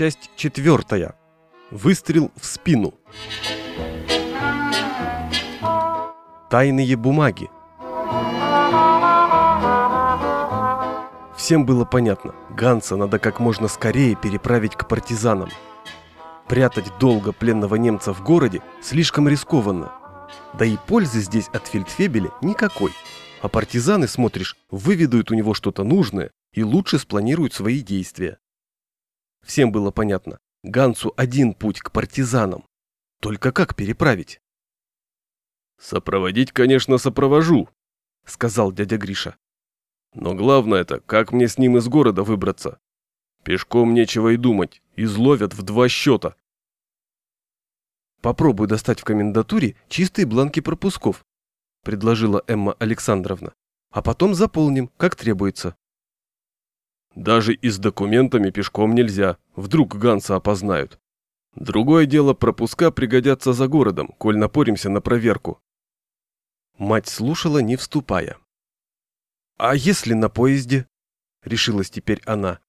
Часть четвертая. Выстрел в спину. Тайные бумаги. Всем было понятно, Ганса надо как можно скорее переправить к партизанам. Прятать долго пленного немца в городе слишком рискованно. Да и пользы здесь от фельдфебеля никакой. А партизаны, смотришь, выведают у него что-то нужное и лучше спланируют свои действия. Всем было понятно, Гансу один путь к партизанам. Только как переправить? «Сопроводить, конечно, сопровожу», — сказал дядя Гриша. «Но главное это, как мне с ним из города выбраться? Пешком нечего и думать, изловят в два счета». «Попробуй достать в комендатуре чистые бланки пропусков», — предложила Эмма Александровна. «А потом заполним, как требуется». Даже и с документами пешком нельзя, вдруг Ганса опознают. Другое дело, пропуска пригодятся за городом, коль напоримся на проверку. Мать слушала, не вступая. «А если на поезде?» – решилась теперь она.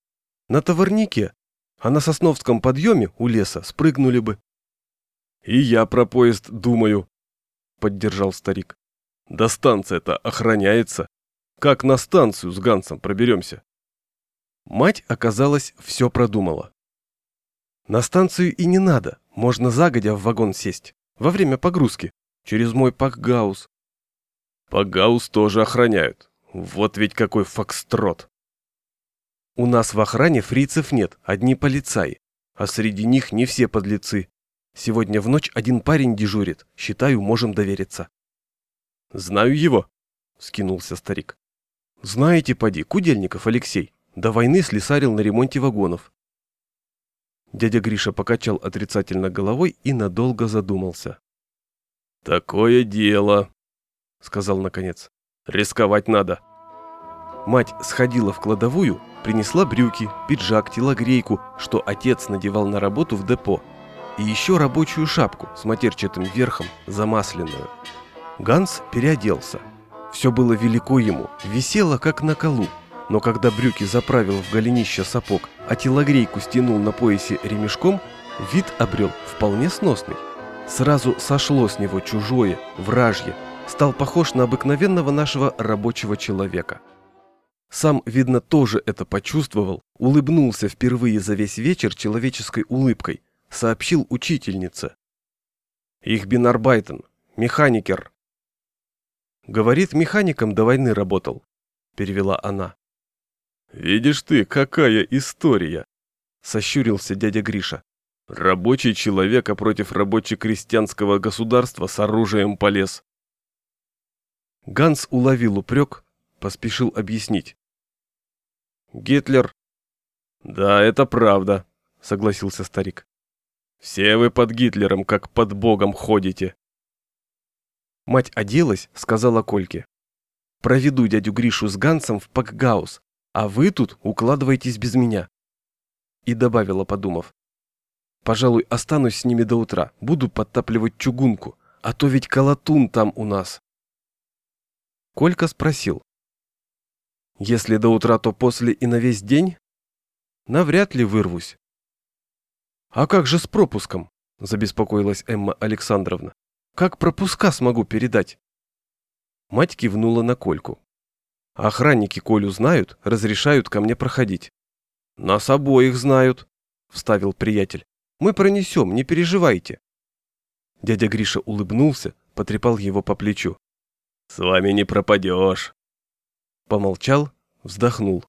«На товарнике, а на сосновском подъеме у леса спрыгнули бы». «И я про поезд думаю», – поддержал старик. «Да станция-то охраняется. Как на станцию с Гансом проберемся?» Мать, оказалось, все продумала. На станцию и не надо, можно загодя в вагон сесть, во время погрузки, через мой пакгаус. Пакгаус тоже охраняют, вот ведь какой фокстрот. У нас в охране фрицев нет, одни полицаи, а среди них не все подлецы. Сегодня в ночь один парень дежурит, считаю, можем довериться. Знаю его, скинулся старик. Знаете, поди, Кудельников Алексей, до войны слесарил на ремонте вагонов. Дядя Гриша покачал отрицательно головой и надолго задумался. «Такое дело», — сказал наконец. «Рисковать надо». Мать сходила в кладовую, принесла брюки, пиджак, телогрейку, что отец надевал на работу в депо, и еще рабочую шапку с матерчатым верхом, замасленную. Ганс переоделся. Все было велико ему, висело как на колу, но когда брюки заправил в голенище сапог, а телогрейку стянул на поясе ремешком, вид обрел вполне сносный. Сразу сошло с него чужое, вражье, стал похож на обыкновенного нашего рабочего человека. Сам, видно, тоже это почувствовал, улыбнулся впервые за весь вечер человеческой улыбкой, сообщил учительнице. «Их бинарбайтен, механикер». «Говорит, механиком до войны работал», – перевела она. «Видишь ты, какая история!» – сощурился дядя Гриша. «Рабочий человека против рабоче-крестьянского государства с оружием полез». Ганс уловил упрек, поспешил объяснить. «Гитлер...» «Да, это правда», — согласился старик. «Все вы под Гитлером, как под Богом ходите». Мать оделась, сказала Кольке. «Проведу дядю Гришу с Гансом в Пакгаус, а вы тут укладываетесь без меня. И добавила, подумав. Пожалуй, останусь с ними до утра, буду подтапливать чугунку, а то ведь колотун там у нас. Колька спросил. Если до утра, то после и на весь день? Навряд ли вырвусь. А как же с пропуском? Забеспокоилась Эмма Александровна. Как пропуска смогу передать? Мать кивнула на Кольку. Охранники Колю знают, разрешают ко мне проходить. Нас обоих знают, вставил приятель. Мы пронесем, не переживайте. Дядя Гриша улыбнулся, потрепал его по плечу. С вами не пропадешь. Помолчал, вздохнул.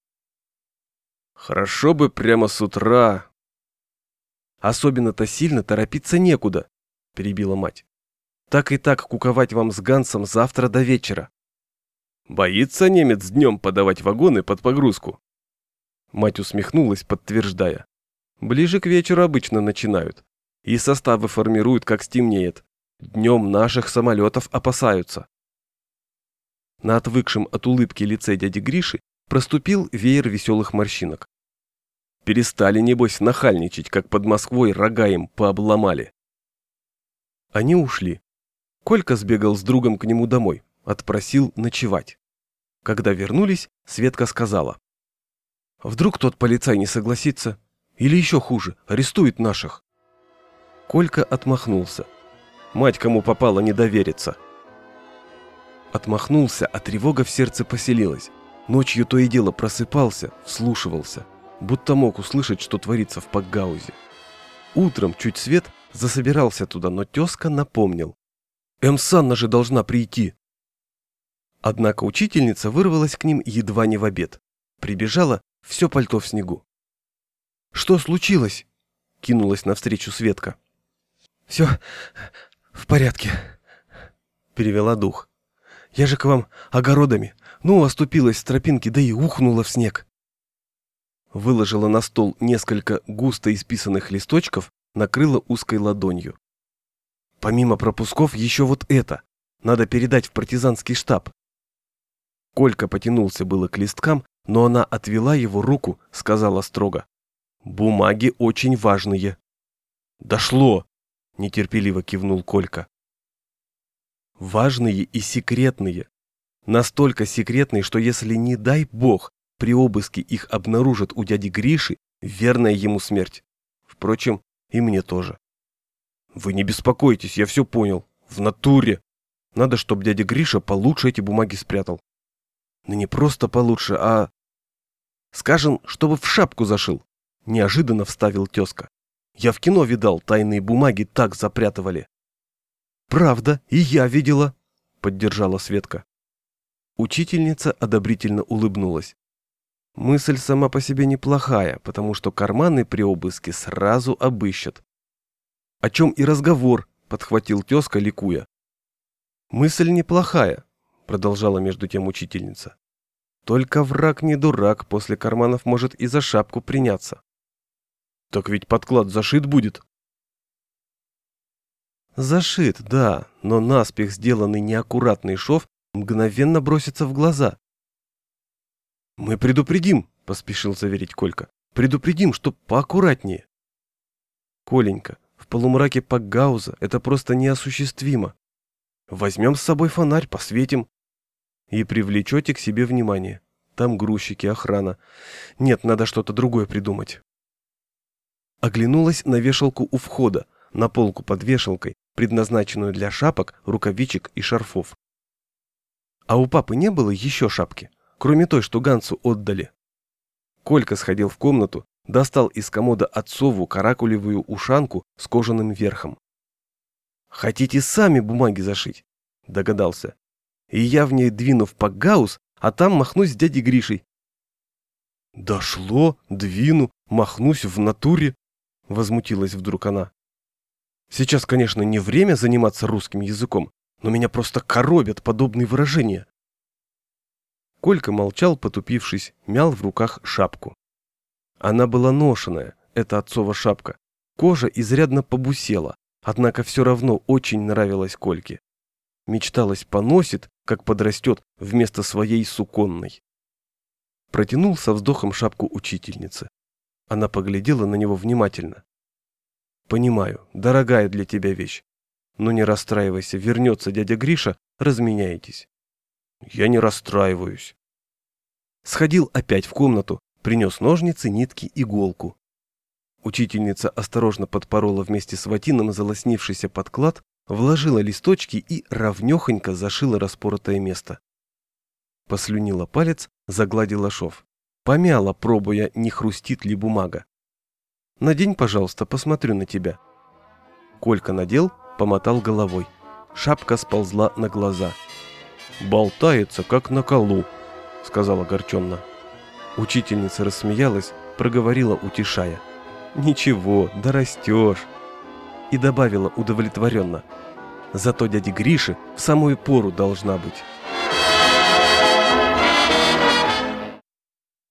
Хорошо бы прямо с утра. Особенно-то сильно торопиться некуда, перебила мать. Так и так куковать вам с Гансом завтра до вечера. Боится немец днем подавать вагоны под погрузку. Мать усмехнулась, подтверждая. Ближе к вечеру обычно начинают. И составы формируют, как стемнеет. Днем наших самолетов опасаются. На отвыкшем от улыбки лице дяди Гриши проступил веер веселых морщинок. Перестали, небось, нахальничать, как под Москвой рога им пообломали. Они ушли. Колька сбегал с другом к нему домой, отпросил ночевать. Когда вернулись, Светка сказала. «Вдруг тот полицай не согласится? Или еще хуже, арестует наших. Колька отмахнулся. Мать кому попало не доверится. Отмахнулся, а тревога в сердце поселилась. Ночью то и дело просыпался, вслушивался, будто мог услышать, что творится в Пакгаузе. Утром чуть свет засобирался туда, но тезка напомнил. «Эм Санна же должна прийти!» Однако учительница вырвалась к ним едва не в обед. Прибежала, все пальто в снегу. «Что случилось?» — кинулась навстречу Светка. «Все в порядке», — перевела дух. «Я же к вам огородами. Ну, оступилась с тропинки, да и ухнула в снег». Выложила на стол несколько густо исписанных листочков, накрыла узкой ладонью. Помимо пропусков еще вот это. Надо передать в партизанский штаб. Колька потянулся было к листкам, но она отвела его руку, сказала строго. «Бумаги очень важные». «Дошло!» – нетерпеливо кивнул Колька. «Важные и секретные. Настолько секретные, что если, не дай бог, при обыске их обнаружат у дяди Гриши, верная ему смерть. Впрочем, и мне тоже. Вы не беспокойтесь, я все понял. В натуре. Надо, чтобы дядя Гриша получше эти бумаги спрятал. Ну не просто получше, а... Скажем, чтобы в шапку зашил. Неожиданно вставил тезка. Я в кино видал, тайные бумаги так запрятывали. Правда, и я видела, поддержала Светка. Учительница одобрительно улыбнулась. Мысль сама по себе неплохая, потому что карманы при обыске сразу обыщут. О чем и разговор, подхватил тезка, ликуя. Мысль неплохая, продолжала между тем учительница. Только враг не дурак, после карманов может и за шапку приняться. Так ведь подклад зашит будет. Зашит, да, но наспех сделанный неаккуратный шов мгновенно бросится в глаза. Мы предупредим, поспешил заверить Колька. Предупредим, чтоб поаккуратнее. Коленька, в полумраке Пакгауза это просто неосуществимо. Возьмем с собой фонарь, посветим, и привлечете к себе внимание. Там грузчики, охрана. Нет, надо что-то другое придумать. Оглянулась на вешалку у входа, на полку под вешалкой, предназначенную для шапок, рукавичек и шарфов. А у папы не было еще шапки, кроме той, что Гансу отдали. Колька сходил в комнату, достал из комода отцову каракулевую ушанку с кожаным верхом. «Хотите сами бумаги зашить?» – догадался и я в ней двину в Пакгаус, а там махнусь с дядей Гришей. «Дошло, двину, махнусь в натуре», — возмутилась вдруг она. «Сейчас, конечно, не время заниматься русским языком, но меня просто коробят подобные выражения». Колька молчал, потупившись, мял в руках шапку. Она была ношеная, эта отцова шапка. Кожа изрядно побусела, однако все равно очень нравилась Кольке. Мечталось поносит, как подрастет вместо своей суконной. Протянул со вздохом шапку учительницы. Она поглядела на него внимательно. «Понимаю, дорогая для тебя вещь. Но не расстраивайся, вернется дядя Гриша, разменяетесь». «Я не расстраиваюсь». Сходил опять в комнату, принес ножницы, нитки, иголку. Учительница осторожно подпорола вместе с ватином залоснившийся подклад, вложила листочки и ровнёхонько зашила распоротое место. Послюнила палец, загладила шов. Помяла, пробуя, не хрустит ли бумага. «Надень, пожалуйста, посмотрю на тебя». Колька надел, помотал головой. Шапка сползла на глаза. «Болтается, как на колу», — сказала огорченно. Учительница рассмеялась, проговорила, утешая. «Ничего, дорастешь» и добавила удовлетворенно. Зато дяде Грише в самую пору должна быть.